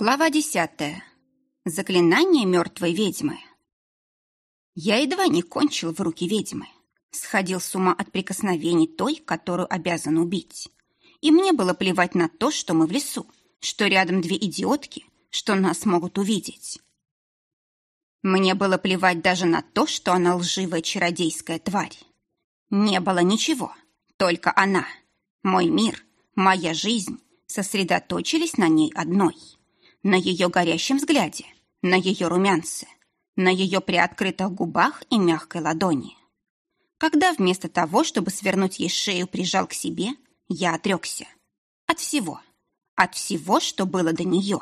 Глава десятая. Заклинание мертвой ведьмы. Я едва не кончил в руки ведьмы. Сходил с ума от прикосновений той, которую обязан убить. И мне было плевать на то, что мы в лесу, что рядом две идиотки, что нас могут увидеть. Мне было плевать даже на то, что она лживая чародейская тварь. Не было ничего, только она. Мой мир, моя жизнь сосредоточились на ней одной — на ее горящем взгляде, на ее румянце, на ее приоткрытых губах и мягкой ладони. Когда вместо того, чтобы свернуть ей шею, прижал к себе, я отрекся. От всего. От всего, что было до нее.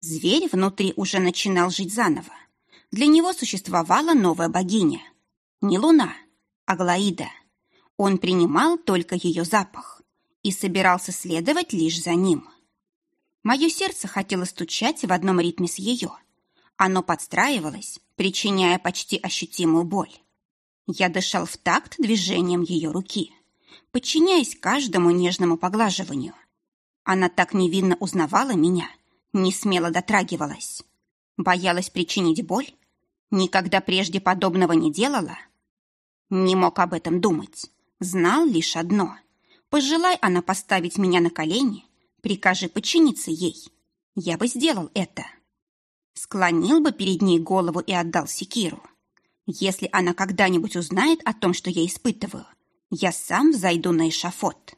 Зверь внутри уже начинал жить заново. Для него существовала новая богиня. Не луна, а Глаида. Он принимал только ее запах и собирался следовать лишь за ним. Мое сердце хотело стучать в одном ритме с ее. Оно подстраивалось, причиняя почти ощутимую боль. Я дышал в такт движением ее руки, подчиняясь каждому нежному поглаживанию. Она так невинно узнавала меня, не смело дотрагивалась. Боялась причинить боль? Никогда прежде подобного не делала? Не мог об этом думать. Знал лишь одно. Пожелай она поставить меня на колени, Прикажи подчиниться ей. Я бы сделал это. Склонил бы перед ней голову и отдал секиру. Если она когда-нибудь узнает о том, что я испытываю, я сам взойду на эшафот.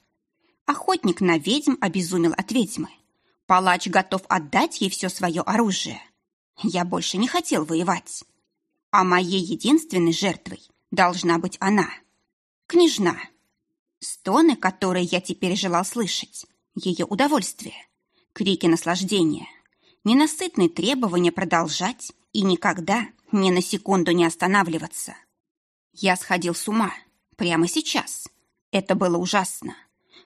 Охотник на ведьм обезумел от ведьмы. Палач готов отдать ей все свое оружие. Я больше не хотел воевать. А моей единственной жертвой должна быть она. Княжна. Стоны, которые я теперь желал слышать, ее удовольствие, крики наслаждения, ненасытные требования продолжать и никогда, ни на секунду не останавливаться. Я сходил с ума прямо сейчас. Это было ужасно.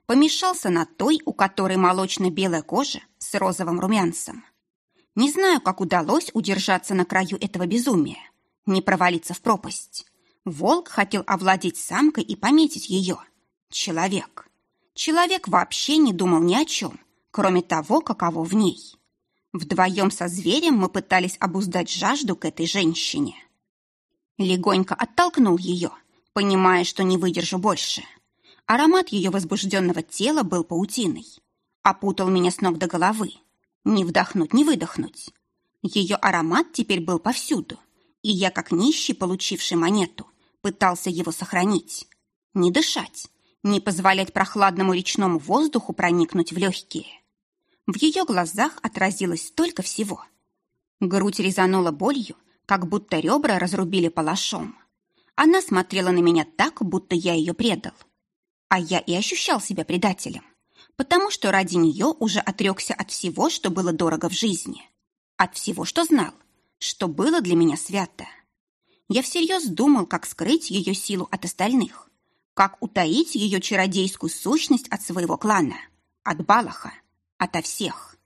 Помешался на той, у которой молочно-белая кожа с розовым румянцем. Не знаю, как удалось удержаться на краю этого безумия, не провалиться в пропасть. Волк хотел овладеть самкой и пометить ее. Человек. Человек вообще не думал ни о чем, кроме того, каково в ней. Вдвоем со зверем мы пытались обуздать жажду к этой женщине. Легонько оттолкнул ее, понимая, что не выдержу больше. Аромат ее возбужденного тела был паутиной. Опутал меня с ног до головы. Не вдохнуть, не выдохнуть. Ее аромат теперь был повсюду, и я, как нищий, получивший монету, пытался его сохранить. Не дышать, не позволять прохладному речному воздуху проникнуть в легкие. В ее глазах отразилось столько всего. Грудь резанула болью, как будто ребра разрубили палашом. Она смотрела на меня так, будто я ее предал. А я и ощущал себя предателем, потому что ради нее уже отрекся от всего, что было дорого в жизни. От всего, что знал, что было для меня свято. Я всерьез думал, как скрыть ее силу от остальных как утаить ее чародейскую сущность от своего клана, от Балаха, ото всех.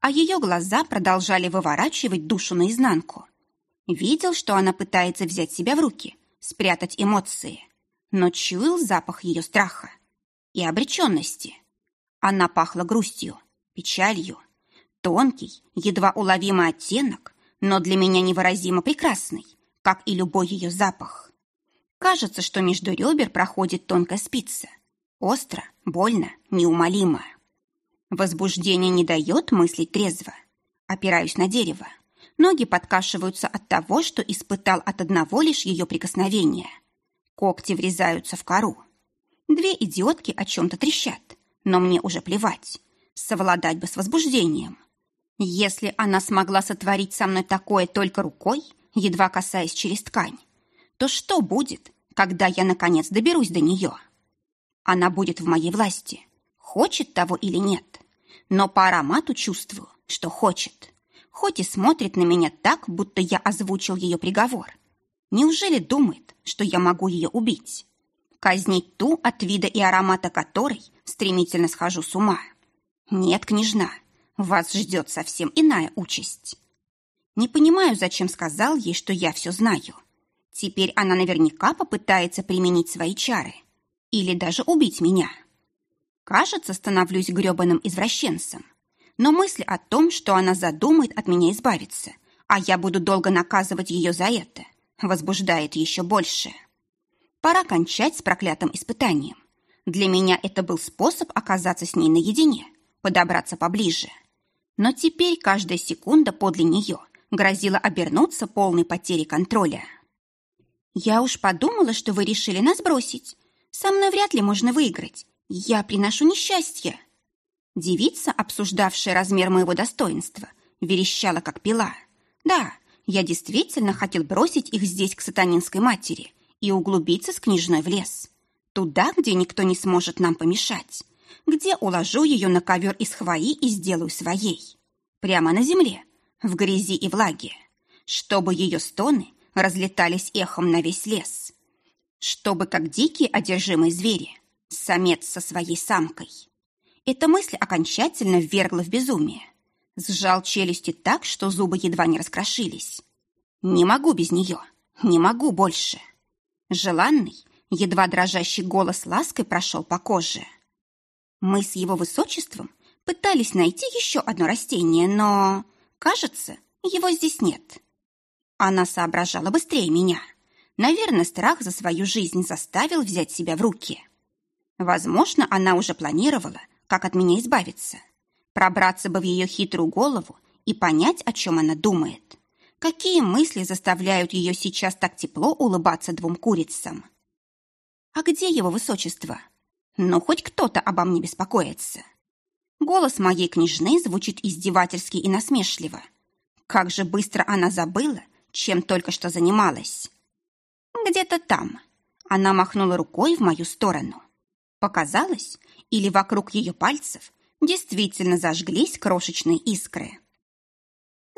А ее глаза продолжали выворачивать душу наизнанку. Видел, что она пытается взять себя в руки, спрятать эмоции, но чуял запах ее страха и обреченности. Она пахла грустью, печалью. Тонкий, едва уловимый оттенок, но для меня невыразимо прекрасный, как и любой ее запах. Кажется, что между ребер проходит тонкая спица. Остро, больно, неумолимо. Возбуждение не дает мыслить трезво. Опираюсь на дерево. Ноги подкашиваются от того, что испытал от одного лишь ее прикосновения. Когти врезаются в кору. Две идиотки о чем-то трещат, но мне уже плевать. Совладать бы с возбуждением. Если она смогла сотворить со мной такое только рукой, едва касаясь через ткань, то что будет, когда я, наконец, доберусь до нее? Она будет в моей власти, хочет того или нет. Но по аромату чувствую, что хочет. Хоть и смотрит на меня так, будто я озвучил ее приговор. Неужели думает, что я могу ее убить? Казнить ту, от вида и аромата которой стремительно схожу с ума? Нет, княжна, вас ждет совсем иная участь. Не понимаю, зачем сказал ей, что я все знаю. Теперь она наверняка попытается применить свои чары. Или даже убить меня. Кажется, становлюсь грёбаным извращенцем. Но мысль о том, что она задумает от меня избавиться, а я буду долго наказывать ее за это, возбуждает еще больше. Пора кончать с проклятым испытанием. Для меня это был способ оказаться с ней наедине, подобраться поближе. Но теперь каждая секунда подле нее грозила обернуться полной потерей контроля. «Я уж подумала, что вы решили нас бросить. Со мной вряд ли можно выиграть. Я приношу несчастье». Девица, обсуждавшая размер моего достоинства, верещала, как пила. «Да, я действительно хотел бросить их здесь к сатанинской матери и углубиться с княжной в лес. Туда, где никто не сможет нам помешать. Где уложу ее на ковер из хвои и сделаю своей. Прямо на земле, в грязи и влаге. Чтобы ее стоны разлетались эхом на весь лес. Чтобы, как дикие одержимые звери, самец со своей самкой. Эта мысль окончательно ввергла в безумие. Сжал челюсти так, что зубы едва не раскрошились. Не могу без нее, не могу больше. Желанный, едва дрожащий голос лаской прошел по коже. Мы с его высочеством пытались найти еще одно растение, но, кажется, его здесь нет. Она соображала быстрее меня. Наверное, страх за свою жизнь заставил взять себя в руки. Возможно, она уже планировала, как от меня избавиться. Пробраться бы в ее хитрую голову и понять, о чем она думает. Какие мысли заставляют ее сейчас так тепло улыбаться двум курицам? А где его высочество? Ну, хоть кто-то обо мне беспокоится. Голос моей княжны звучит издевательски и насмешливо. Как же быстро она забыла, чем только что занималась. Где-то там. Она махнула рукой в мою сторону. Показалось, или вокруг ее пальцев действительно зажглись крошечные искры.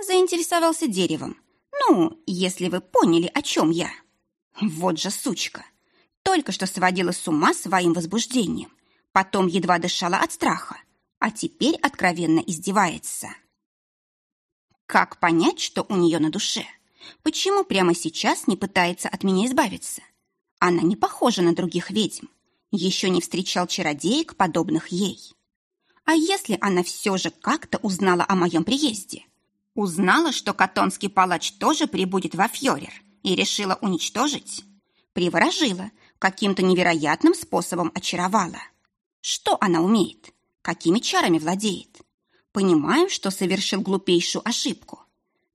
Заинтересовался деревом. Ну, если вы поняли, о чем я. Вот же сучка. Только что сводила с ума своим возбуждением. Потом едва дышала от страха. А теперь откровенно издевается. Как понять, что у нее на душе? Почему прямо сейчас не пытается от меня избавиться? Она не похожа на других ведьм. Еще не встречал чародеек, подобных ей. А если она все же как-то узнала о моем приезде? Узнала, что катонский палач тоже прибудет во Фьорер и решила уничтожить? Приворожила, каким-то невероятным способом очаровала. Что она умеет? Какими чарами владеет? Понимаю, что совершил глупейшую ошибку.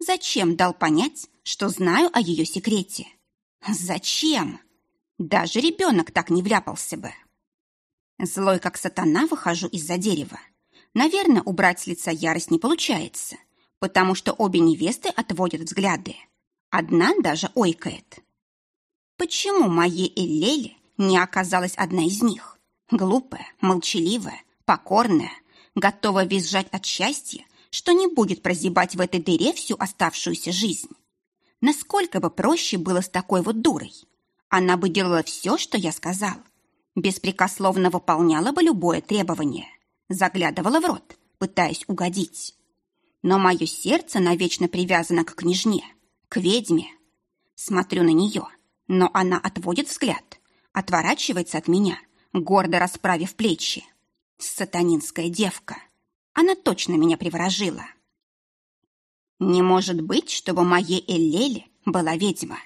Зачем дал понять, что знаю о ее секрете? Зачем? Даже ребенок так не вляпался бы. Злой, как сатана, выхожу из-за дерева. Наверное, убрать с лица ярость не получается, потому что обе невесты отводят взгляды. Одна даже ойкает. Почему моей Эллеле не оказалась одна из них? Глупая, молчаливая, покорная, готовая визжать от счастья, что не будет прозябать в этой дыре всю оставшуюся жизнь. Насколько бы проще было с такой вот дурой. Она бы делала все, что я сказал. Беспрекословно выполняла бы любое требование. Заглядывала в рот, пытаясь угодить. Но мое сердце навечно привязано к княжне, к ведьме. Смотрю на нее, но она отводит взгляд, отворачивается от меня, гордо расправив плечи. Сатанинская девка. Она точно меня приворожила. Не может быть, чтобы моей Эллеле была ведьма.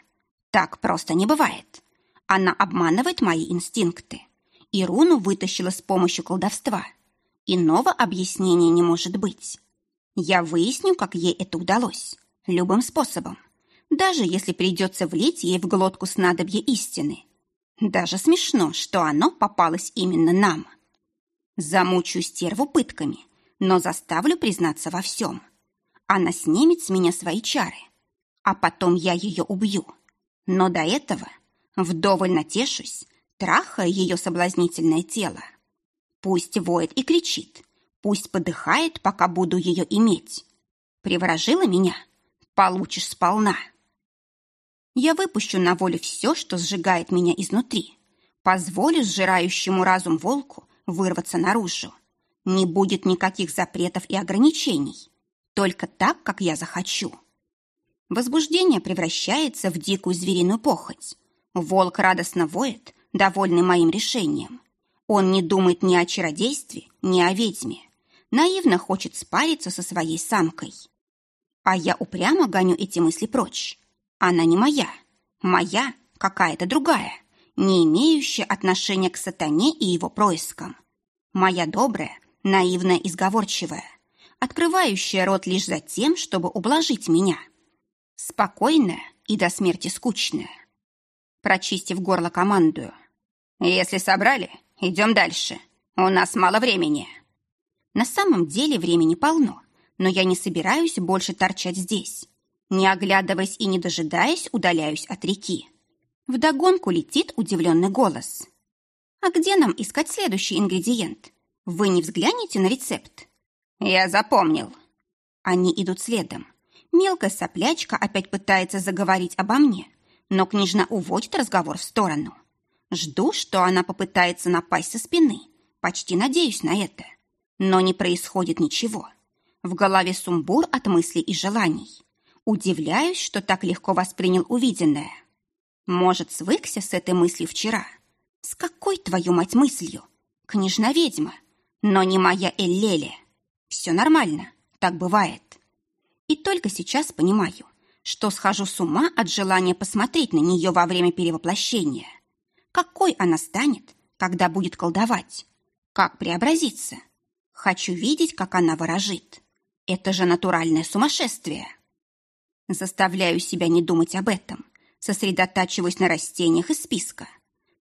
Так просто не бывает. Она обманывает мои инстинкты. И руну вытащила с помощью колдовства. Иного объяснения не может быть. Я выясню, как ей это удалось. Любым способом. Даже если придется влить ей в глотку снадобье истины. Даже смешно, что оно попалось именно нам. Замучу стерву пытками, но заставлю признаться во всем. Она снимет с меня свои чары, а потом я ее убью. Но до этого вдоволь натешусь, трахая ее соблазнительное тело. Пусть воет и кричит, пусть подыхает, пока буду ее иметь. Приворожила меня? Получишь сполна. Я выпущу на волю все, что сжигает меня изнутри. Позволю сжирающему разум волку вырваться наружу. Не будет никаких запретов и ограничений. Только так, как я захочу. Возбуждение превращается в дикую звериную похоть. Волк радостно воет, довольный моим решением. Он не думает ни о чародействе, ни о ведьме. наивно хочет спариться со своей самкой. А я упрямо гоню эти мысли прочь. Она не моя. Моя какая-то другая, не имеющая отношения к сатане и его проискам. Моя добрая, наивная и сговорчивая, открывающая рот лишь за тем, чтобы ублажить меня. Спокойная и до смерти скучная. Прочистив горло командую. «Если собрали, идем дальше. У нас мало времени». На самом деле времени полно, но я не собираюсь больше торчать здесь. Не оглядываясь и не дожидаясь, удаляюсь от реки. Вдогонку летит удивленный голос. «А где нам искать следующий ингредиент? Вы не взглянете на рецепт?» «Я запомнил». Они идут следом. Мелкая соплячка опять пытается заговорить обо мне, но княжна уводит разговор в сторону. Жду, что она попытается напасть со спины. Почти надеюсь на это. Но не происходит ничего. В голове сумбур от мыслей и желаний. Удивляюсь, что так легко воспринял увиденное. Может, свыкся с этой мыслью вчера? С какой, твою мать, мыслью? Княжна-ведьма, но не моя Эллеле. Все нормально, так бывает. И только сейчас понимаю, что схожу с ума от желания посмотреть на нее во время перевоплощения. Какой она станет, когда будет колдовать? Как преобразиться? Хочу видеть, как она ворожит. Это же натуральное сумасшествие. Заставляю себя не думать об этом, сосредотачиваясь на растениях из списка.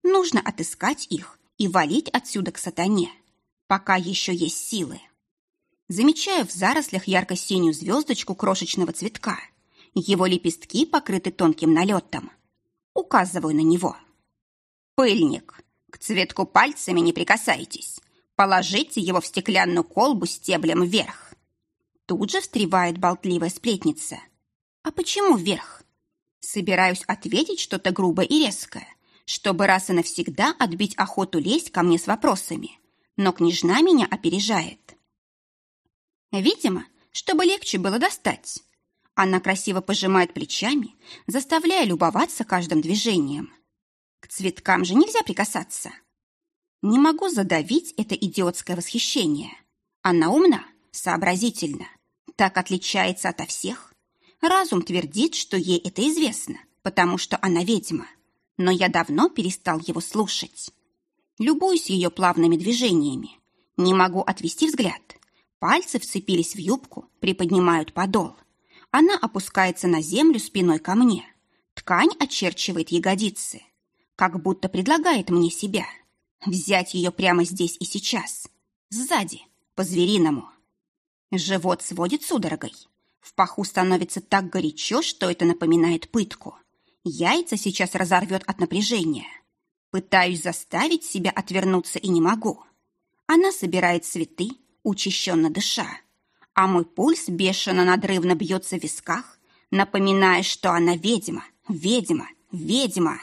Нужно отыскать их и валить отсюда к сатане, пока еще есть силы. Замечаю в зарослях ярко-синюю звездочку крошечного цветка. Его лепестки покрыты тонким налетом. Указываю на него. Пыльник. К цветку пальцами не прикасайтесь. Положите его в стеклянную колбу стеблем вверх. Тут же встревает болтливая сплетница – «А почему вверх?» Собираюсь ответить что-то грубое и резкое, чтобы раз и навсегда отбить охоту лезть ко мне с вопросами. Но княжна меня опережает. Видимо, чтобы легче было достать. Она красиво пожимает плечами, заставляя любоваться каждым движением. К цветкам же нельзя прикасаться. Не могу задавить это идиотское восхищение. Она умна, сообразительна, так отличается ото всех, Разум твердит, что ей это известно, потому что она ведьма. Но я давно перестал его слушать. Любуюсь ее плавными движениями. Не могу отвести взгляд. Пальцы вцепились в юбку, приподнимают подол. Она опускается на землю спиной ко мне. Ткань очерчивает ягодицы. Как будто предлагает мне себя. Взять ее прямо здесь и сейчас. Сзади, по-звериному. Живот сводит судорогой. В паху становится так горячо, что это напоминает пытку. Яйца сейчас разорвет от напряжения. Пытаюсь заставить себя отвернуться и не могу. Она собирает цветы, учащенно дыша. А мой пульс бешено надрывно бьется в висках, напоминая, что она ведьма, ведьма, ведьма.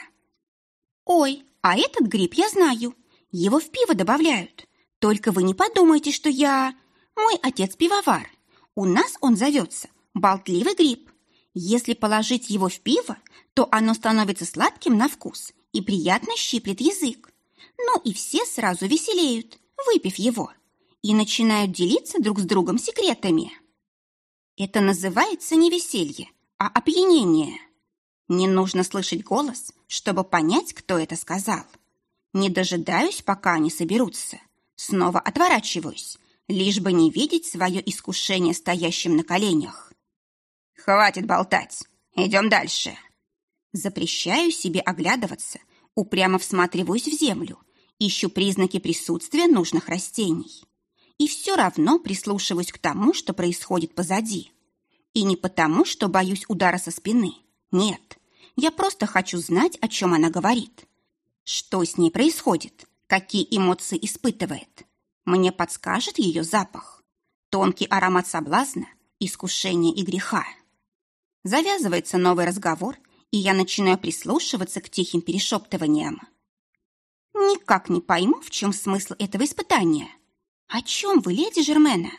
Ой, а этот гриб я знаю. Его в пиво добавляют. Только вы не подумайте, что я... Мой отец пивовар. У нас он зовется болтливый гриб. Если положить его в пиво, то оно становится сладким на вкус и приятно щиплет язык. Ну и все сразу веселеют, выпив его, и начинают делиться друг с другом секретами. Это называется не веселье, а опьянение. Не нужно слышать голос, чтобы понять, кто это сказал. Не дожидаюсь, пока они соберутся. Снова отворачиваюсь, лишь бы не видеть свое искушение стоящим на коленях. «Хватит болтать! Идем дальше!» Запрещаю себе оглядываться, упрямо всматриваюсь в землю, ищу признаки присутствия нужных растений. И все равно прислушиваюсь к тому, что происходит позади. И не потому, что боюсь удара со спины. Нет, я просто хочу знать, о чем она говорит. Что с ней происходит, какие эмоции испытывает. Мне подскажет ее запах. Тонкий аромат соблазна, искушения и греха. Завязывается новый разговор, и я начинаю прислушиваться к тихим перешептываниям. Никак не пойму, в чем смысл этого испытания. О чем вы, леди Жермена?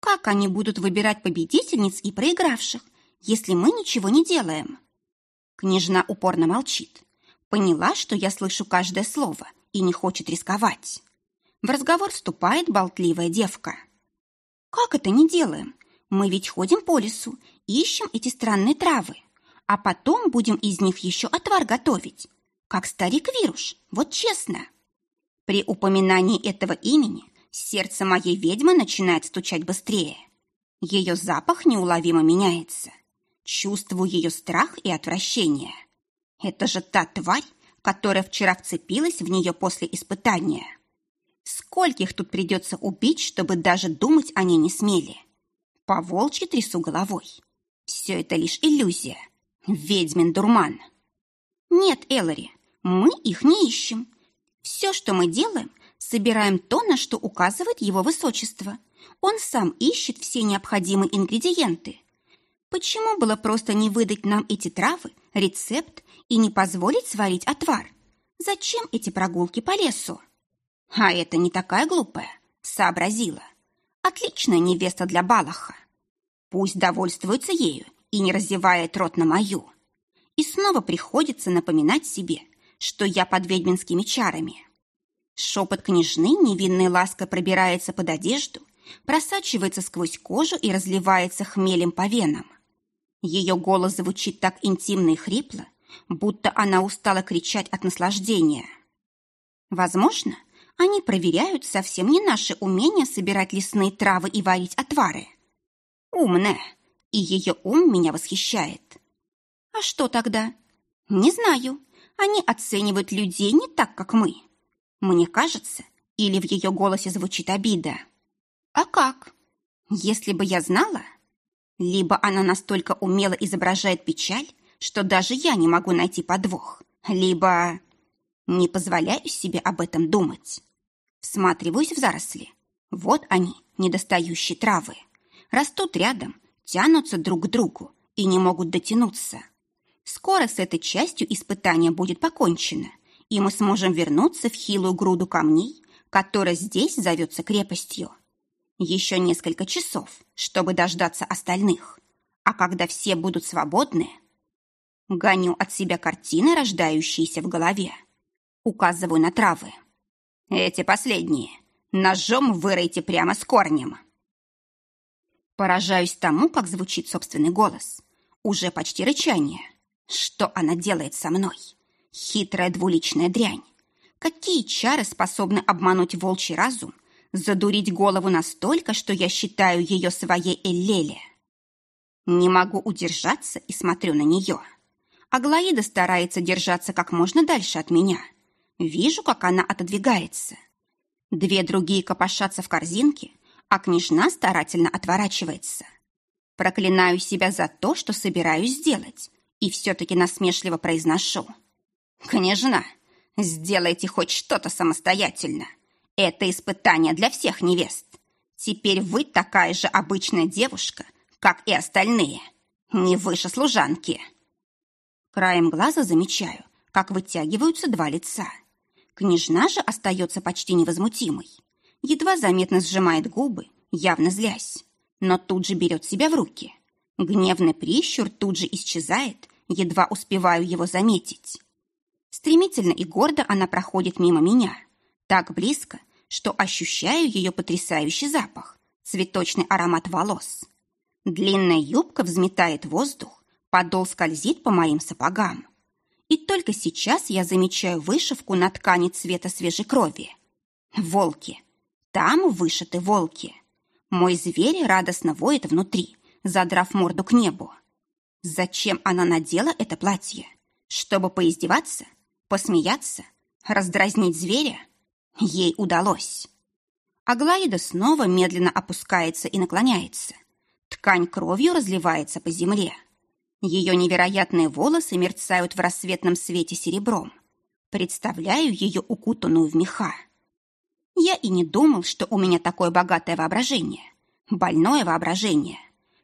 Как они будут выбирать победительниц и проигравших, если мы ничего не делаем? Княжна упорно молчит. Поняла, что я слышу каждое слово и не хочет рисковать. В разговор вступает болтливая девка. Как это не делаем? Мы ведь ходим по лесу, ищем эти странные травы, а потом будем из них еще отвар готовить, как старик Вируш, вот честно. При упоминании этого имени сердце моей ведьмы начинает стучать быстрее. Ее запах неуловимо меняется. Чувствую ее страх и отвращение. Это же та тварь, которая вчера вцепилась в нее после испытания. Скольких тут придется убить, чтобы даже думать о ней не смели? По волчьи трясу головой. Все это лишь иллюзия. Ведьмин дурман. Нет, Эллари, мы их не ищем. Все, что мы делаем, собираем то, на что указывает его высочество. Он сам ищет все необходимые ингредиенты. Почему было просто не выдать нам эти травы, рецепт и не позволить сварить отвар? Зачем эти прогулки по лесу? А это не такая глупая, сообразила. Отличная невеста для Балаха. Пусть довольствуется ею и не разевает рот на мою. И снова приходится напоминать себе, что я под ведьминскими чарами. Шепот княжны невинной лаской пробирается под одежду, просачивается сквозь кожу и разливается хмелем по венам. Ее голос звучит так интимно и хрипло, будто она устала кричать от наслаждения. Возможно, они проверяют совсем не наше умение собирать лесные травы и варить отвары. Умная, и ее ум меня восхищает. А что тогда? Не знаю. Они оценивают людей не так, как мы. Мне кажется, или в ее голосе звучит обида. А как? Если бы я знала... Либо она настолько умело изображает печаль, что даже я не могу найти подвох, либо не позволяю себе об этом думать. Всматриваюсь в заросли. Вот они, недостающие травы. Растут рядом, тянутся друг к другу и не могут дотянуться. Скоро с этой частью испытания будет покончено, и мы сможем вернуться в хилую груду камней, которая здесь зовется крепостью. Еще несколько часов, чтобы дождаться остальных. А когда все будут свободны, гоню от себя картины, рождающиеся в голове. Указываю на травы. Эти последние. Ножом выройте прямо с корнем. Поражаюсь тому, как звучит собственный голос. Уже почти рычание. Что она делает со мной? Хитрая двуличная дрянь. Какие чары способны обмануть волчий разум, задурить голову настолько, что я считаю ее своей Эллеле? Не могу удержаться и смотрю на нее. Аглаида старается держаться как можно дальше от меня. Вижу, как она отодвигается. Две другие копошатся в корзинке, а княжна старательно отворачивается. Проклинаю себя за то, что собираюсь сделать, и все-таки насмешливо произношу. «Княжна, сделайте хоть что-то самостоятельно. Это испытание для всех невест. Теперь вы такая же обычная девушка, как и остальные, не выше служанки». Краем глаза замечаю, как вытягиваются два лица. Княжна же остается почти невозмутимой едва заметно сжимает губы, явно злясь, но тут же берет себя в руки. Гневный прищур тут же исчезает, едва успеваю его заметить. Стремительно и гордо она проходит мимо меня, так близко, что ощущаю ее потрясающий запах, цветочный аромат волос. Длинная юбка взметает воздух, подол скользит по моим сапогам. И только сейчас я замечаю вышивку на ткани цвета свежей крови. Волки. Там вышиты волки. Мой зверь радостно воет внутри, задрав морду к небу. Зачем она надела это платье? Чтобы поиздеваться? Посмеяться? Раздразнить зверя? Ей удалось. Аглаида снова медленно опускается и наклоняется. Ткань кровью разливается по земле. Ее невероятные волосы мерцают в рассветном свете серебром. Представляю ее укутанную в меха. Я и не думал, что у меня такое богатое воображение. Больное воображение.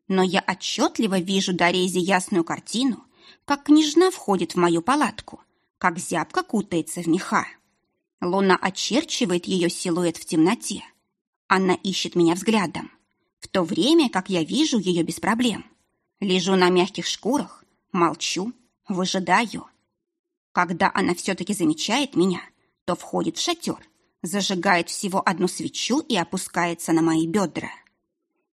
Но я отчетливо вижу до рези ясную картину, как княжна входит в мою палатку, как зябка кутается в меха. Луна очерчивает ее силуэт в темноте. Она ищет меня взглядом, в то время как я вижу ее без проблем. Лежу на мягких шкурах, молчу, выжидаю. Когда она все-таки замечает меня, то входит в шатер – зажигает всего одну свечу и опускается на мои бедра.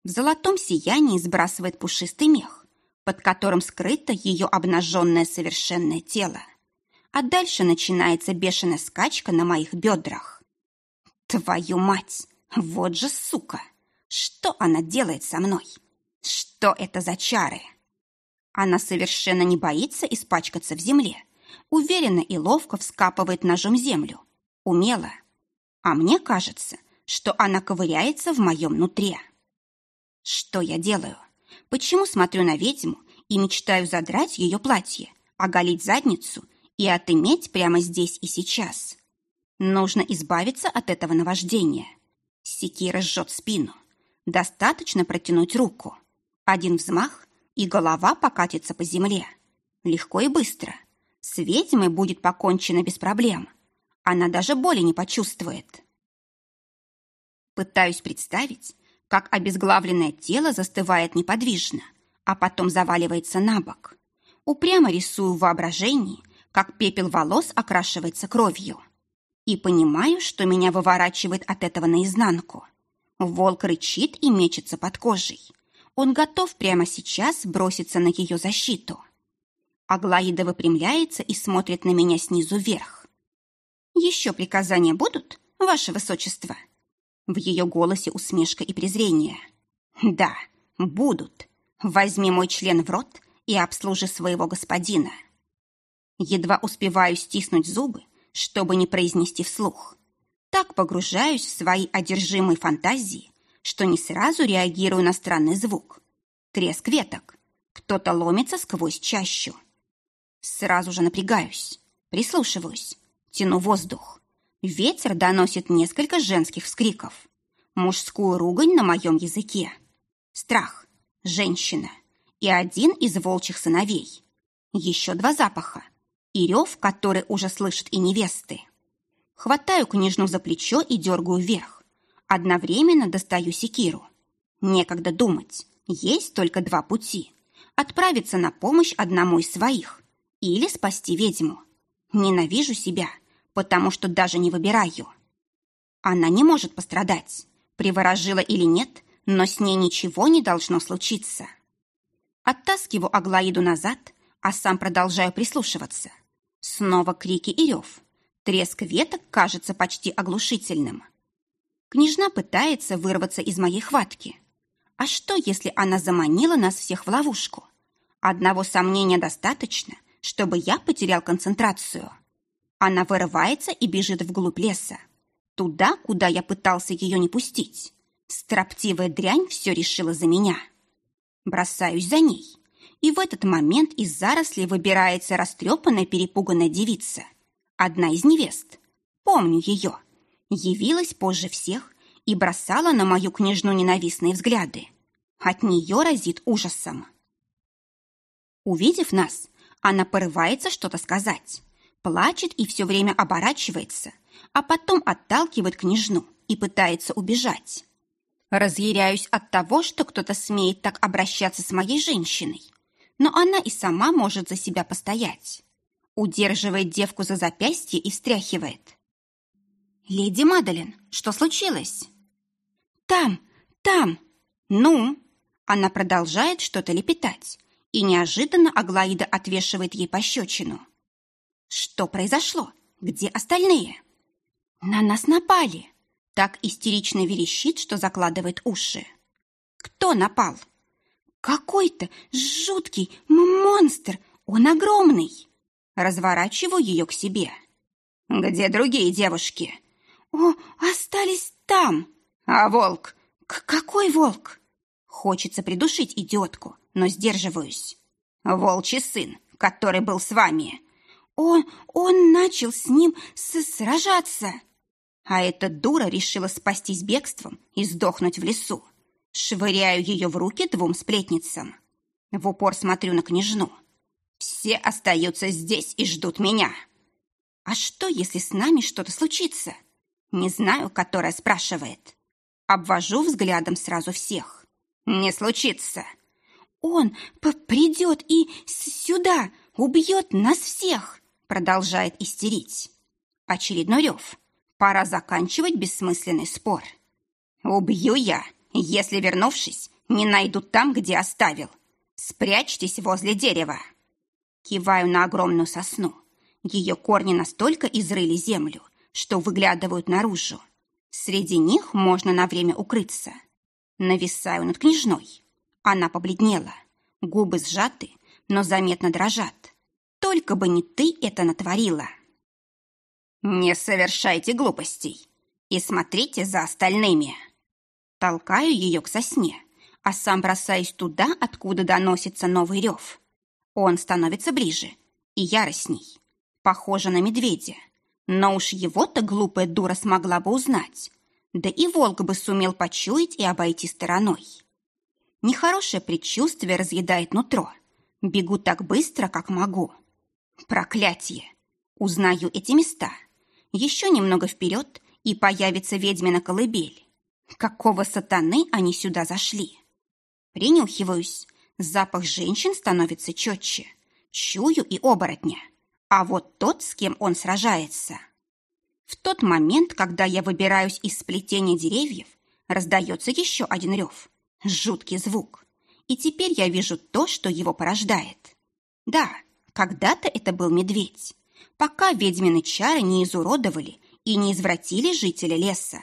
В золотом сиянии сбрасывает пушистый мех, под которым скрыто ее обнаженное совершенное тело. А дальше начинается бешеная скачка на моих бедрах. Твою мать! Вот же сука! Что она делает со мной? Что это за чары? Она совершенно не боится испачкаться в земле. Уверенно и ловко вскапывает ножом землю. Умело. А мне кажется, что она ковыряется в моем нутре. Что я делаю? Почему смотрю на ведьму и мечтаю задрать ее платье, оголить задницу и отыметь прямо здесь и сейчас? Нужно избавиться от этого наваждения. Секира жжет спину. Достаточно протянуть руку. Один взмах, и голова покатится по земле. Легко и быстро. С ведьмой будет покончено без проблем. Она даже боли не почувствует. Пытаюсь представить, как обезглавленное тело застывает неподвижно, а потом заваливается на бок. Упрямо рисую в воображении, как пепел волос окрашивается кровью. И понимаю, что меня выворачивает от этого наизнанку. Волк рычит и мечется под кожей. Он готов прямо сейчас броситься на ее защиту. Аглаида выпрямляется и смотрит на меня снизу вверх. «Еще приказания будут, ваше высочество?» В ее голосе усмешка и презрение. «Да, будут. Возьми мой член в рот и обслужи своего господина». Едва успеваю стиснуть зубы, чтобы не произнести вслух. Так погружаюсь в свои одержимые фантазии, что не сразу реагирую на странный звук. Треск веток. Кто-то ломится сквозь чащу. Сразу же напрягаюсь, прислушиваюсь, тяну воздух. Ветер доносит несколько женских вскриков. Мужскую ругань на моем языке. Страх, женщина и один из волчьих сыновей. Еще два запаха. И рев, который уже слышат и невесты. Хватаю княжну за плечо и дергаю вверх. Одновременно достаю секиру. Некогда думать. Есть только два пути. Отправиться на помощь одному из своих. Или спасти ведьму. Ненавижу себя потому что даже не выбираю. Она не может пострадать, приворожила или нет, но с ней ничего не должно случиться. Оттаскиваю Аглаиду назад, а сам продолжаю прислушиваться. Снова крики и рев. Треск веток кажется почти оглушительным. Княжна пытается вырваться из моей хватки. А что, если она заманила нас всех в ловушку? Одного сомнения достаточно, чтобы я потерял концентрацию. Она вырывается и бежит вглубь леса. Туда, куда я пытался ее не пустить. Строптивая дрянь все решила за меня. Бросаюсь за ней. И в этот момент из зарослей выбирается растрепанная перепуганная девица. Одна из невест. Помню ее. Явилась позже всех и бросала на мою княжну ненавистные взгляды. От нее разит ужасом. Увидев нас, она порывается что-то сказать плачет и все время оборачивается, а потом отталкивает княжну и пытается убежать. Разъяряюсь от того, что кто-то смеет так обращаться с моей женщиной, но она и сама может за себя постоять. Удерживает девку за запястье и встряхивает. «Леди Мадалин, что случилось?» «Там, там!» «Ну?» Она продолжает что-то лепетать, и неожиданно Аглаида отвешивает ей пощечину. Что произошло? Где остальные? На нас напали. Так истерично верещит, что закладывает уши. Кто напал? Какой-то жуткий монстр. Он огромный. Разворачиваю ее к себе. Где другие девушки? О, остались там. А волк? К какой волк? Хочется придушить идиотку, но сдерживаюсь. Волчий сын, который был с вами. Он, он начал с ним сражаться. А эта дура решила спастись бегством и сдохнуть в лесу. Швыряю ее в руки двум сплетницам. В упор смотрю на княжну. Все остаются здесь и ждут меня. А что, если с нами что-то случится? Не знаю, которая спрашивает. Обвожу взглядом сразу всех. Не случится. Он придет и сюда убьет нас всех продолжает истерить. Очередной рев. Пора заканчивать бессмысленный спор. «Убью я, если, вернувшись, не найду там, где оставил. Спрячьтесь возле дерева. Киваю на огромную сосну. Ее корни настолько изрыли землю, что выглядывают наружу. Среди них можно на время укрыться. Нависаю над княжной. Она побледнела. Губы сжаты, но заметно дрожат. Только бы не ты это натворила. Не совершайте глупостей и смотрите за остальными. Толкаю ее к сосне, а сам бросаюсь туда, откуда доносится новый рев. Он становится ближе и яростней. Похоже на медведя. Но уж его-то глупая дура смогла бы узнать. Да и волк бы сумел почуять и обойти стороной. Нехорошее предчувствие разъедает нутро. Бегу так быстро, как могу. Проклятие! Узнаю эти места. Еще немного вперед, и появится ведьмина колыбель. Какого сатаны они сюда зашли? Принюхиваюсь. Запах женщин становится четче. Чую и оборотня. А вот тот, с кем он сражается. В тот момент, когда я выбираюсь из сплетения деревьев, раздается еще один рев. Жуткий звук. И теперь я вижу то, что его порождает. Да, когда-то это был медведь. Пока ведьмины чары не изуродовали и не извратили жителя леса.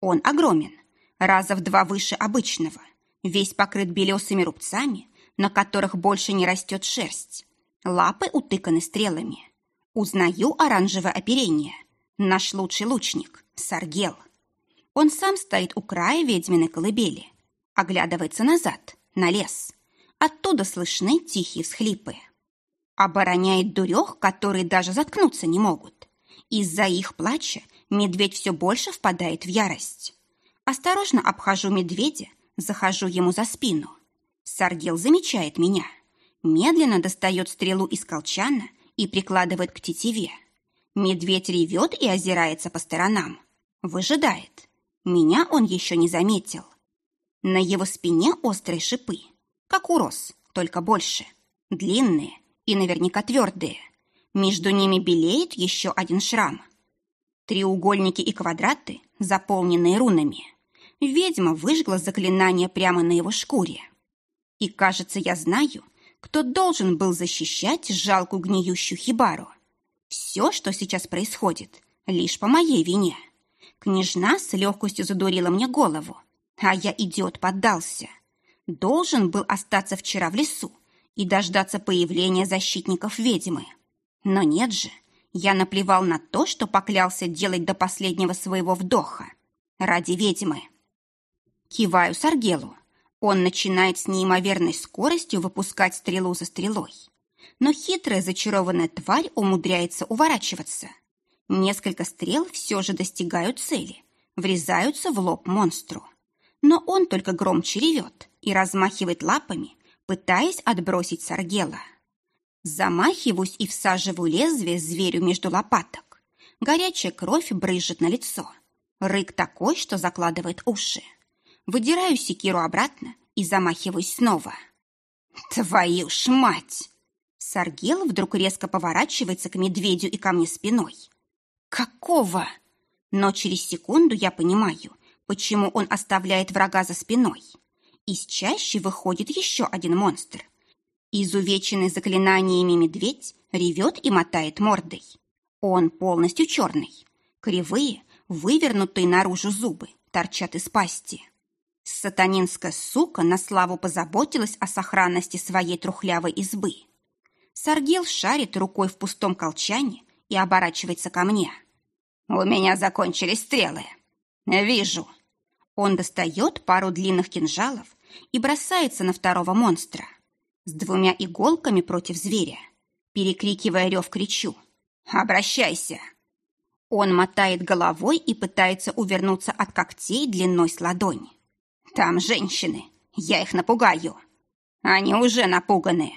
Он огромен, раза в два выше обычного, весь покрыт белесыми рубцами, на которых больше не растет шерсть. Лапы утыканы стрелами. Узнаю оранжевое оперение. Наш лучший лучник, Саргел. Он сам стоит у края ведьминой колыбели, Оглядывается назад, на лес. Оттуда слышны тихие всхлипы. Обороняет дурех, которые даже заткнуться не могут. Из-за их плача медведь все больше впадает в ярость. Осторожно обхожу медведя, захожу ему за спину. Саргел замечает меня. Медленно достает стрелу из колчана и прикладывает к тетиве. Медведь ревет и озирается по сторонам. Выжидает. Меня он еще не заметил. На его спине острые шипы, как у роз, только больше. Длинные и наверняка твердые. Между ними белеет еще один шрам. Треугольники и квадраты, заполненные рунами. Ведьма выжгла заклинание прямо на его шкуре. И, кажется, я знаю, кто должен был защищать жалкую гниющую хибару. Все, что сейчас происходит, лишь по моей вине. Княжна с легкостью задурила мне голову, а я, идиот, поддался. Должен был остаться вчера в лесу и дождаться появления защитников ведьмы. Но нет же, я наплевал на то, что поклялся делать до последнего своего вдоха. Ради ведьмы. Киваю Саргелу. Он начинает с неимоверной скоростью выпускать стрелу за стрелой. Но хитрая зачарованная тварь умудряется уворачиваться. Несколько стрел все же достигают цели, врезаются в лоб монстру но он только громче ревет и размахивает лапами, пытаясь отбросить Саргела. Замахиваюсь и всаживаю лезвие зверю между лопаток. Горячая кровь брызжет на лицо. Рык такой, что закладывает уши. Выдираю секиру обратно и замахиваюсь снова. «Твою ж мать!» Саргел вдруг резко поворачивается к медведю и ко мне спиной. «Какого?» Но через секунду я понимаю, почему он оставляет врага за спиной. Из чащи выходит еще один монстр. Изувеченный заклинаниями медведь ревет и мотает мордой. Он полностью черный. Кривые, вывернутые наружу зубы торчат из пасти. Сатанинская сука на славу позаботилась о сохранности своей трухлявой избы. Саргил шарит рукой в пустом колчане и оборачивается ко мне. «У меня закончились стрелы», «Вижу». Он достает пару длинных кинжалов и бросается на второго монстра. С двумя иголками против зверя. Перекрикивая рев, кричу. «Обращайся!» Он мотает головой и пытается увернуться от когтей длиной с ладонь. «Там женщины. Я их напугаю». «Они уже напуганы».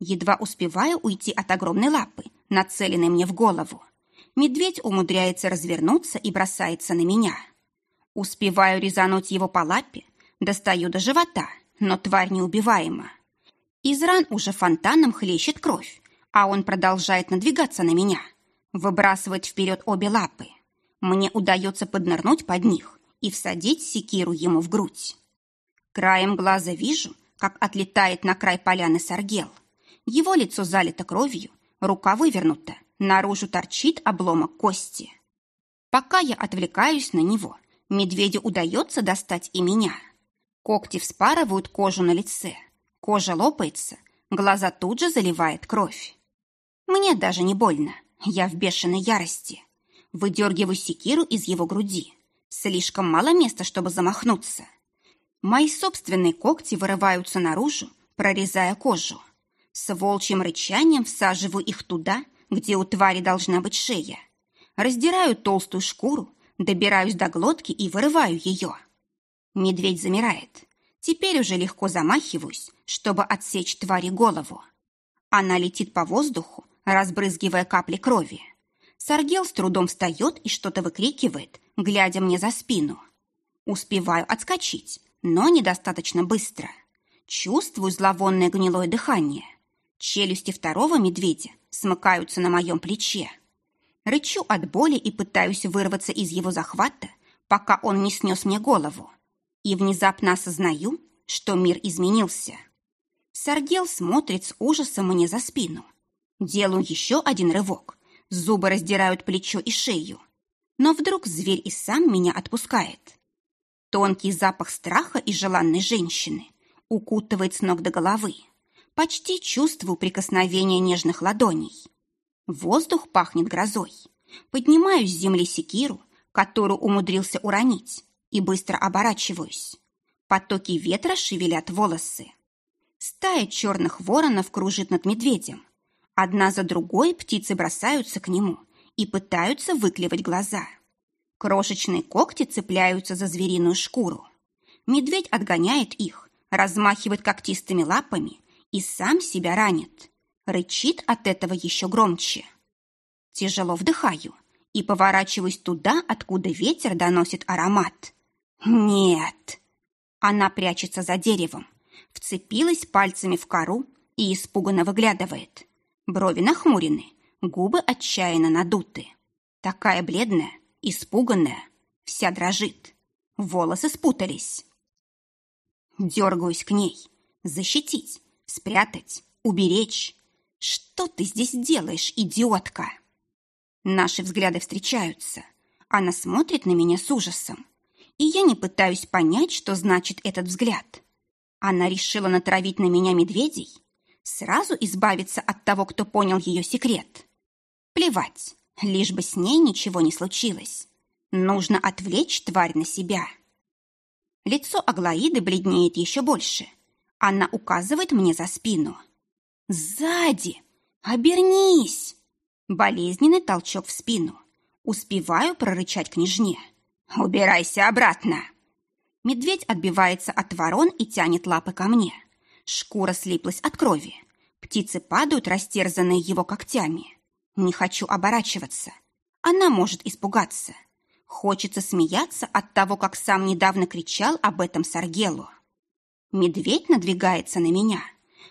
Едва успеваю уйти от огромной лапы, нацеленной мне в голову. Медведь умудряется развернуться и бросается на меня. Успеваю резануть его по лапе, достаю до живота, но тварь неубиваема. Из ран уже фонтаном хлещет кровь, а он продолжает надвигаться на меня, выбрасывать вперед обе лапы. Мне удается поднырнуть под них и всадить секиру ему в грудь. Краем глаза вижу, как отлетает на край поляны саргел. Его лицо залито кровью, рука вывернута, наружу торчит обломок кости. Пока я отвлекаюсь на него, медведю удается достать и меня. Когти вспарывают кожу на лице. Кожа лопается, глаза тут же заливает кровь. Мне даже не больно, я в бешеной ярости. Выдергиваю секиру из его груди. Слишком мало места, чтобы замахнуться. Мои собственные когти вырываются наружу, прорезая кожу. С волчьим рычанием всаживаю их туда, где у твари должна быть шея. Раздираю толстую шкуру, добираюсь до глотки и вырываю ее. Медведь замирает. Теперь уже легко замахиваюсь, чтобы отсечь твари голову. Она летит по воздуху, разбрызгивая капли крови. Саргел с трудом встает и что-то выкрикивает, глядя мне за спину. Успеваю отскочить, но недостаточно быстро. Чувствую зловонное гнилое дыхание. Челюсти второго медведя смыкаются на моем плече. Рычу от боли и пытаюсь вырваться из его захвата, пока он не снес мне голову. И внезапно осознаю, что мир изменился. Саргел смотрит с ужасом мне за спину. Делаю еще один рывок. Зубы раздирают плечо и шею. Но вдруг зверь и сам меня отпускает. Тонкий запах страха и желанной женщины укутывает с ног до головы. Почти чувствую прикосновение нежных ладоней. Воздух пахнет грозой. Поднимаю с земли секиру, которую умудрился уронить, и быстро оборачиваюсь. Потоки ветра шевелят волосы. Стая черных воронов кружит над медведем. Одна за другой птицы бросаются к нему и пытаются выклевать глаза. Крошечные когти цепляются за звериную шкуру. Медведь отгоняет их, размахивает когтистыми лапами и сам себя ранит. Рычит от этого еще громче. Тяжело вдыхаю и поворачиваюсь туда, откуда ветер доносит аромат. Нет. Она прячется за деревом, вцепилась пальцами в кору и испуганно выглядывает. Брови нахмурены, губы отчаянно надуты. Такая бледная, испуганная, вся дрожит. Волосы спутались. Дергаюсь к ней. Защитить, спрятать, уберечь. Что ты здесь делаешь, идиотка? Наши взгляды встречаются. Она смотрит на меня с ужасом. И я не пытаюсь понять, что значит этот взгляд. Она решила натравить на меня медведей? Сразу избавиться от того, кто понял ее секрет? Плевать, Лишь бы с ней ничего не случилось. Нужно отвлечь тварь на себя. Лицо Аглаиды бледнеет еще больше. Она указывает мне за спину. «Сзади! Обернись!» Болезненный толчок в спину. Успеваю прорычать княжне. «Убирайся обратно!» Медведь отбивается от ворон и тянет лапы ко мне. Шкура слиплась от крови. Птицы падают, растерзанные его когтями. Не хочу оборачиваться. Она может испугаться. Хочется смеяться от того, как сам недавно кричал об этом Саргелу. Медведь надвигается на меня.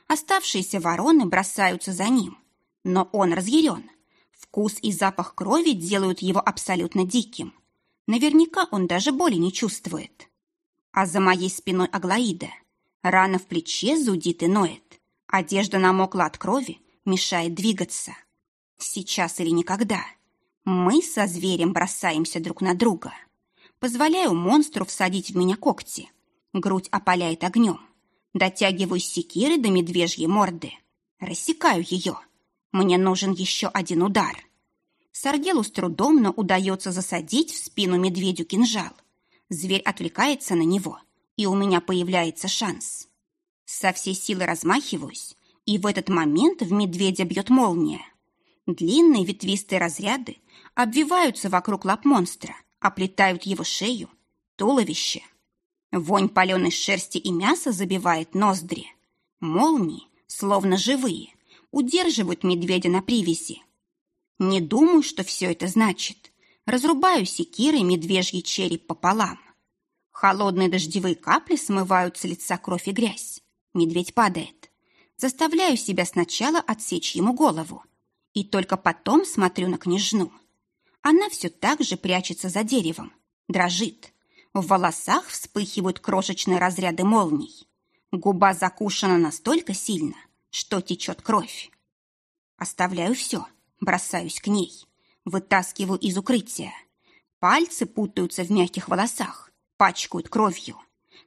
Оставшиеся вороны бросаются за ним. Но он разъярен. Вкус и запах крови делают его абсолютно диким. Наверняка он даже боли не чувствует. А за моей спиной Аглаида. Рана в плече зудит и ноет. Одежда намокла от крови, мешает двигаться. Сейчас или никогда. Мы со зверем бросаемся друг на друга. Позволяю монстру всадить в меня когти. Грудь опаляет огнем. Дотягиваю секиры до медвежьей морды. Рассекаю ее. Мне нужен еще один удар. Саргелу с трудом, но удается засадить в спину медведю кинжал. Зверь отвлекается на него, и у меня появляется шанс. Со всей силы размахиваюсь, и в этот момент в медведя бьет молния. Длинные ветвистые разряды обвиваются вокруг лап монстра, оплетают его шею, туловище. Вонь паленой шерсти и мяса забивает ноздри. Молнии, словно живые, удерживают медведя на привязи. Не думаю, что все это значит. Разрубаю секирой медвежий череп пополам. Холодные дождевые капли смывают с лица кровь и грязь. Медведь падает. Заставляю себя сначала отсечь ему голову, и только потом смотрю на княжну. Она все так же прячется за деревом, дрожит. В волосах вспыхивают крошечные разряды молний. Губа закушена настолько сильно, что течет кровь. Оставляю все, бросаюсь к ней, вытаскиваю из укрытия. Пальцы путаются в мягких волосах, пачкают кровью,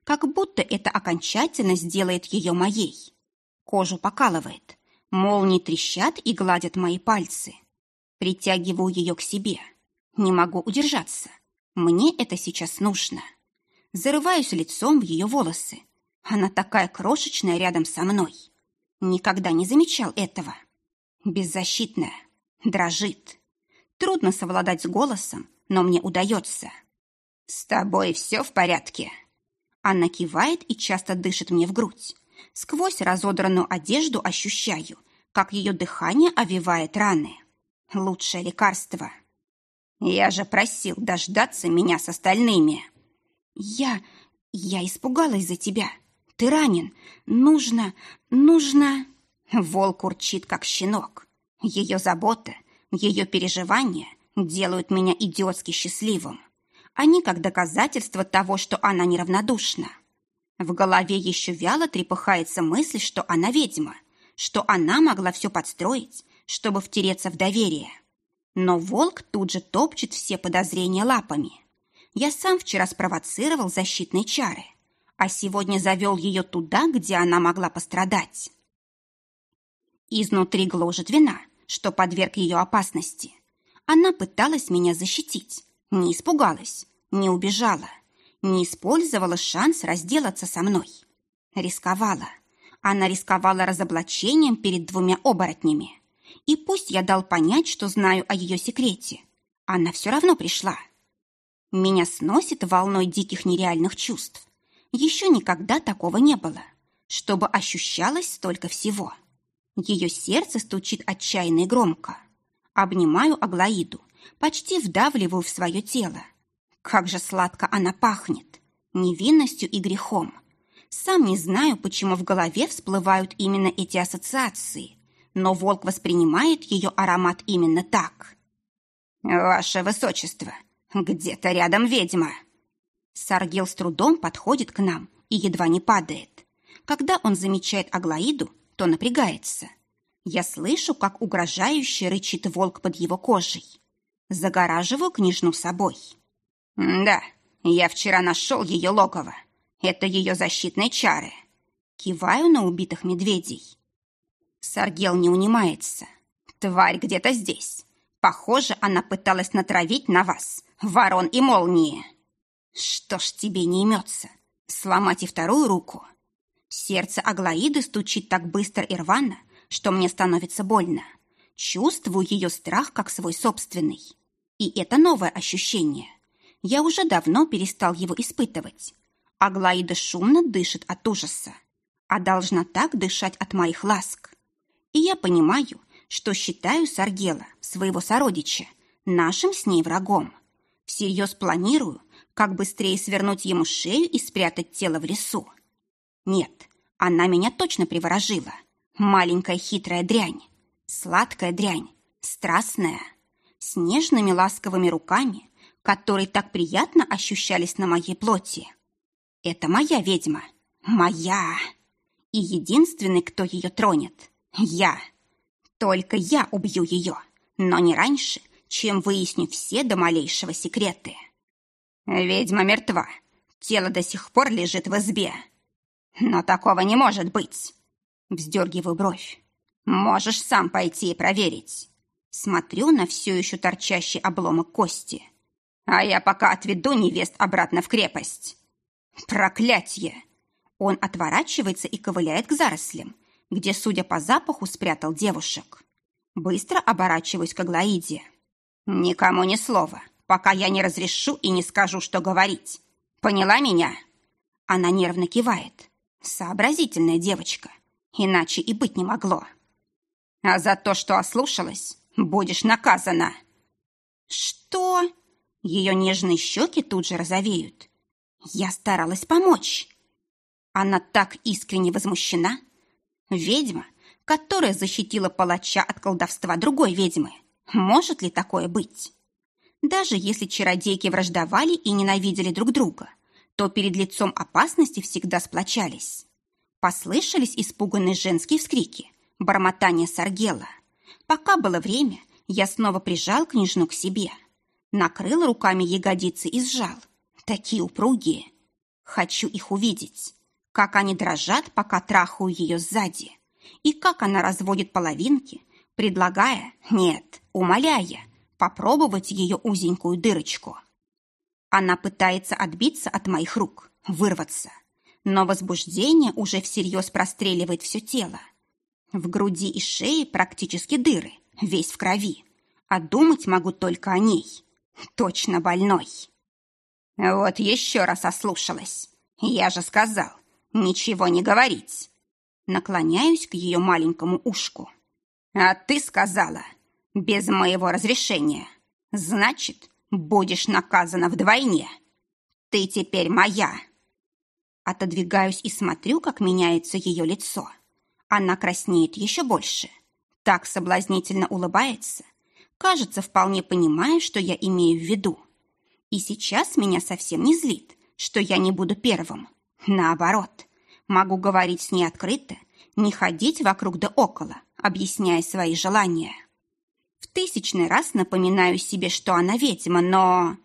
как будто это окончательно сделает ее моей. Кожу покалывает, молнии трещат и гладят мои пальцы. Притягиваю ее к себе. Не могу удержаться. Мне это сейчас нужно. Зарываюсь лицом в ее волосы. Она такая крошечная рядом со мной. Никогда не замечал этого. Беззащитная. Дрожит. Трудно совладать с голосом, но мне удается. «С тобой все в порядке?» Она кивает и часто дышит мне в грудь. Сквозь разодранную одежду ощущаю, как ее дыхание овивает раны. Лучшее лекарство. Я же просил дождаться меня с остальными. Я... я испугалась за тебя. Ты ранен. Нужно... нужно... Волк урчит, как щенок. Ее забота, ее переживания делают меня идиотски счастливым. Они как доказательство того, что она неравнодушна. В голове еще вяло трепыхается мысль, что она ведьма, что она могла все подстроить, чтобы втереться в доверие. Но волк тут же топчет все подозрения лапами. Я сам вчера спровоцировал защитные чары, а сегодня завел ее туда, где она могла пострадать. Изнутри гложет вина, что подверг ее опасности. Она пыталась меня защитить, не испугалась, не убежала не использовала шанс разделаться со мной. Рисковала. Она рисковала разоблачением перед двумя оборотнями. И пусть я дал понять, что знаю о ее секрете, она все равно пришла. Меня сносит волной диких нереальных чувств. Еще никогда такого не было, чтобы ощущалось столько всего. Ее сердце стучит отчаянно и громко. Обнимаю Аглаиду, почти вдавливаю в свое тело, как же сладко она пахнет! Невинностью и грехом. Сам не знаю, почему в голове всплывают именно эти ассоциации, но волк воспринимает ее аромат именно так. «Ваше высочество, где-то рядом ведьма!» Саргил с трудом подходит к нам и едва не падает. Когда он замечает Аглаиду, то напрягается. Я слышу, как угрожающе рычит волк под его кожей. Загораживаю княжну собой. «Да, я вчера нашел ее логово. Это ее защитные чары». Киваю на убитых медведей. Саргел не унимается. «Тварь где-то здесь. Похоже, она пыталась натравить на вас ворон и молнии». «Что ж тебе не имется? Сломать и вторую руку?» Сердце Аглаиды стучит так быстро и рвано, что мне становится больно. Чувствую ее страх как свой собственный. И это новое ощущение я уже давно перестал его испытывать. Аглаида шумно дышит от ужаса, а должна так дышать от моих ласк. И я понимаю, что считаю Саргела, своего сородича, нашим с ней врагом. Всерьез планирую, как быстрее свернуть ему шею и спрятать тело в лесу. Нет, она меня точно приворожила. Маленькая хитрая дрянь, сладкая дрянь, страстная, с нежными ласковыми руками, которые так приятно ощущались на моей плоти. Это моя ведьма. Моя. И единственный, кто ее тронет. Я. Только я убью ее. Но не раньше, чем выясню все до малейшего секреты. Ведьма мертва. Тело до сих пор лежит в избе. Но такого не может быть. Вздергиваю бровь. Можешь сам пойти и проверить. Смотрю на все еще торчащий обломок кости а я пока отведу невест обратно в крепость. Проклятье! Он отворачивается и ковыляет к зарослям, где, судя по запаху, спрятал девушек. Быстро оборачиваюсь к Аглаиде. Никому ни слова, пока я не разрешу и не скажу, что говорить. Поняла меня? Она нервно кивает. Сообразительная девочка. Иначе и быть не могло. А за то, что ослушалась, будешь наказана. Что? Ее нежные щеки тут же розовеют. Я старалась помочь. Она так искренне возмущена. Ведьма, которая защитила палача от колдовства другой ведьмы. Может ли такое быть? Даже если чародейки враждовали и ненавидели друг друга, то перед лицом опасности всегда сплочались. Послышались испуганные женские вскрики, бормотание Саргела. Пока было время, я снова прижал княжну к себе, накрыл руками ягодицы и сжал. Такие упругие. Хочу их увидеть, как они дрожат, пока трахаю ее сзади, и как она разводит половинки, предлагая, нет, умоляя, попробовать ее узенькую дырочку. Она пытается отбиться от моих рук, вырваться, но возбуждение уже всерьез простреливает все тело. В груди и шее практически дыры, весь в крови, а думать могу только о ней. Точно больной. Вот еще раз ослушалась. Я же сказал, ничего не говорить. Наклоняюсь к ее маленькому ушку. А ты сказала, без моего разрешения. Значит, будешь наказана вдвойне. Ты теперь моя. Отодвигаюсь и смотрю, как меняется ее лицо. Она краснеет еще больше. Так соблазнительно улыбается. Кажется, вполне понимая, что я имею в виду. И сейчас меня совсем не злит, что я не буду первым. Наоборот, могу говорить с ней открыто, не ходить вокруг да около, объясняя свои желания. В тысячный раз напоминаю себе, что она ведьма, но...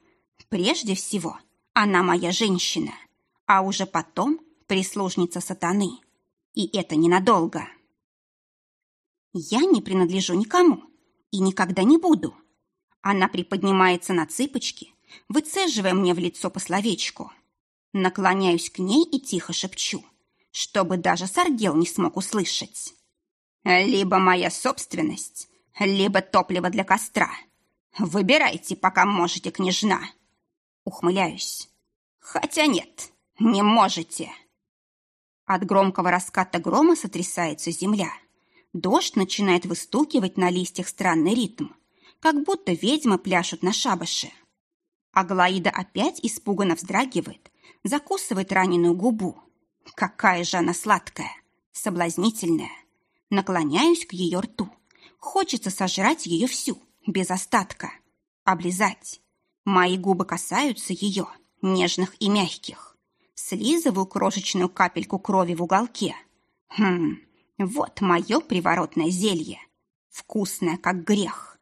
Прежде всего, она моя женщина, а уже потом прислужница сатаны. И это ненадолго. Я не принадлежу никому и никогда не буду. Она приподнимается на цыпочки, выцеживая мне в лицо по словечку. Наклоняюсь к ней и тихо шепчу, чтобы даже Саргел не смог услышать. Либо моя собственность, либо топливо для костра. Выбирайте, пока можете, княжна. Ухмыляюсь. Хотя нет, не можете. От громкого раската грома сотрясается земля. Дождь начинает выстукивать на листьях странный ритм, как будто ведьмы пляшут на шабаше. Аглаида опять испуганно вздрагивает, закусывает раненую губу. Какая же она сладкая, соблазнительная. Наклоняюсь к ее рту. Хочется сожрать ее всю, без остатка. Облизать. Мои губы касаются ее, нежных и мягких. Слизываю крошечную капельку крови в уголке. Хм, вот мое приворотное зелье. Вкусное, как грех.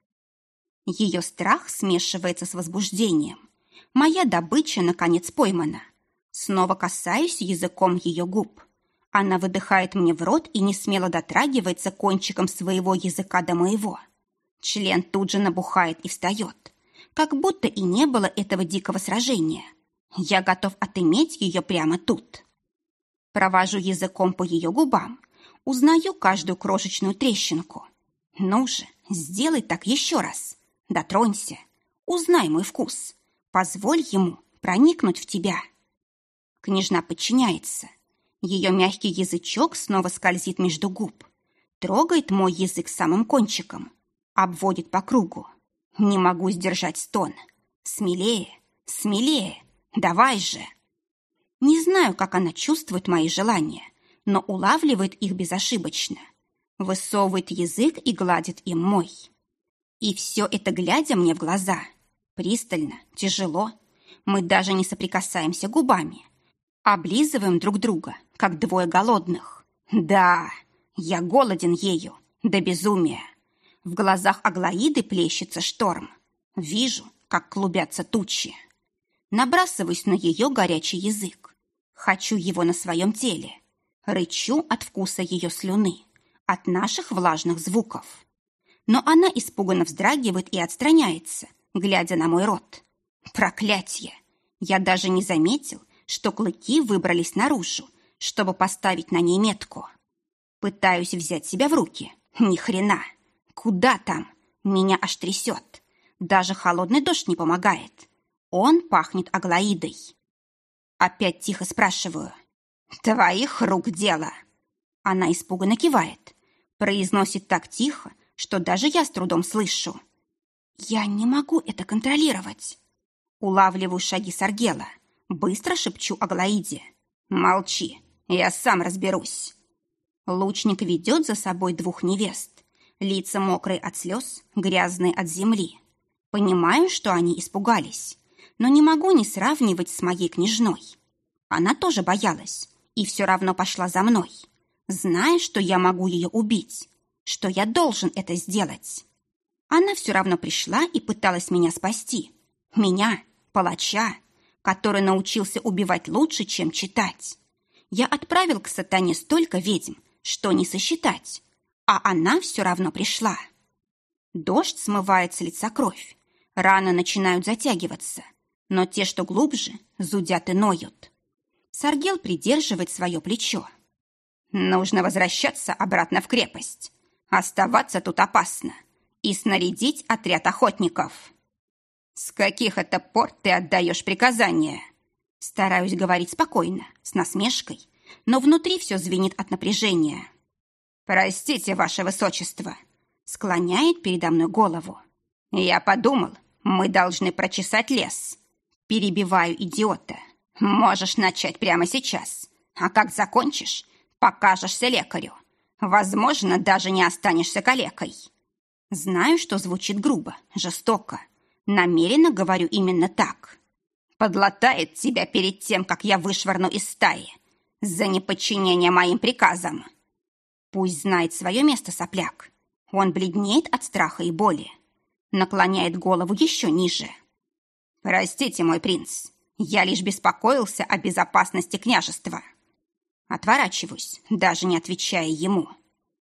Ее страх смешивается с возбуждением. Моя добыча, наконец, поймана. Снова касаюсь языком ее губ. Она выдыхает мне в рот и не смело дотрагивается кончиком своего языка до моего. Член тут же набухает и встает. Как будто и не было этого дикого сражения. Я готов отыметь ее прямо тут. Провожу языком по ее губам. Узнаю каждую крошечную трещинку. Ну же, сделай так еще раз. Дотронься, узнай мой вкус, позволь ему проникнуть в тебя. Княжна подчиняется. Ее мягкий язычок снова скользит между губ, трогает мой язык самым кончиком, обводит по кругу. Не могу сдержать стон. Смелее, смелее, давай же. Не знаю, как она чувствует мои желания, но улавливает их безошибочно. Высовывает язык и гладит им мой. И все это глядя мне в глаза. Пристально, тяжело. Мы даже не соприкасаемся губами. Облизываем друг друга, как двое голодных. Да, я голоден ею, до безумия. В глазах Аглаиды плещется шторм. Вижу, как клубятся тучи. Набрасываюсь на ее горячий язык. Хочу его на своем теле. Рычу от вкуса ее слюны, от наших влажных звуков но она испуганно вздрагивает и отстраняется, глядя на мой рот. Проклятье! Я даже не заметил, что клыки выбрались наружу, чтобы поставить на ней метку. Пытаюсь взять себя в руки. Ни хрена. Куда там? Меня аж трясет. Даже холодный дождь не помогает. Он пахнет аглоидой. Опять тихо спрашиваю. «Твоих рук дело!» Она испуганно кивает. Произносит так тихо, что даже я с трудом слышу. Я не могу это контролировать. Улавливаю шаги Саргела. Быстро шепчу Аглаиде. Молчи, я сам разберусь. Лучник ведет за собой двух невест. Лица мокрые от слез, грязные от земли. Понимаю, что они испугались, но не могу не сравнивать с моей княжной. Она тоже боялась и все равно пошла за мной, зная, что я могу ее убить, что я должен это сделать. Она все равно пришла и пыталась меня спасти. Меня, палача, который научился убивать лучше, чем читать. Я отправил к сатане столько ведьм, что не сосчитать, а она все равно пришла. Дождь смывает с лица кровь, раны начинают затягиваться, но те, что глубже, зудят и ноют. Саргел придерживает свое плечо. Нужно возвращаться обратно в крепость. Оставаться тут опасно. И снарядить отряд охотников. С каких это пор ты отдаешь приказания? Стараюсь говорить спокойно, с насмешкой, но внутри все звенит от напряжения. «Простите, ваше высочество», — склоняет передо мной голову. «Я подумал, мы должны прочесать лес». Перебиваю идиота. Можешь начать прямо сейчас. А как закончишь, покажешься лекарю. Возможно, даже не останешься калекой. Знаю, что звучит грубо, жестоко. Намеренно говорю именно так. Подлатает тебя перед тем, как я вышвырну из стаи. За неподчинение моим приказам. Пусть знает свое место сопляк. Он бледнеет от страха и боли. Наклоняет голову еще ниже. «Простите, мой принц, я лишь беспокоился о безопасности княжества. Отворачиваюсь, даже не отвечая ему.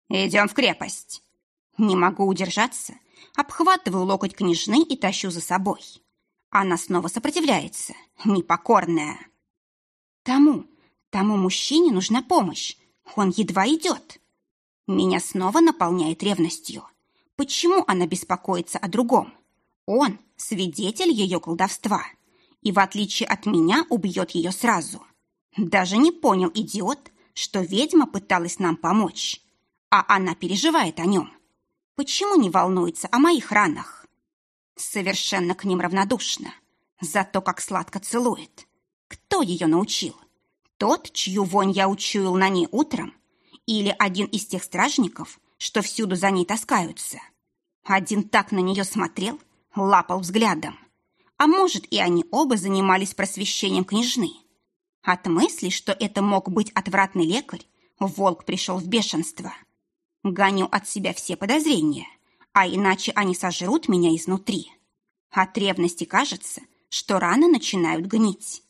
Идем в крепость. Не могу удержаться, обхватываю локоть княжны и тащу за собой. Она снова сопротивляется, непокорная. Тому, тому мужчине нужна помощь. Он едва идет. Меня снова наполняет ревностью. Почему она беспокоится о другом? Он — свидетель ее колдовства и, в отличие от меня, убьет ее сразу. Даже не понял идиот, что ведьма пыталась нам помочь, а она переживает о нем. Почему не волнуется о моих ранах? Совершенно к ним равнодушна. Зато как сладко целует. Кто ее научил? Тот, чью вонь я учуял на ней утром? Или один из тех стражников, что всюду за ней таскаются? Один так на нее смотрел, лапал взглядом. А может, и они оба занимались просвещением княжны. От мысли, что это мог быть отвратный лекарь, волк пришел в бешенство. Гоню от себя все подозрения, а иначе они сожрут меня изнутри. От ревности кажется, что раны начинают гнить.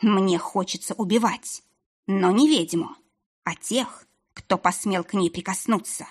Мне хочется убивать, но не ведьму, а тех, кто посмел к ней прикоснуться.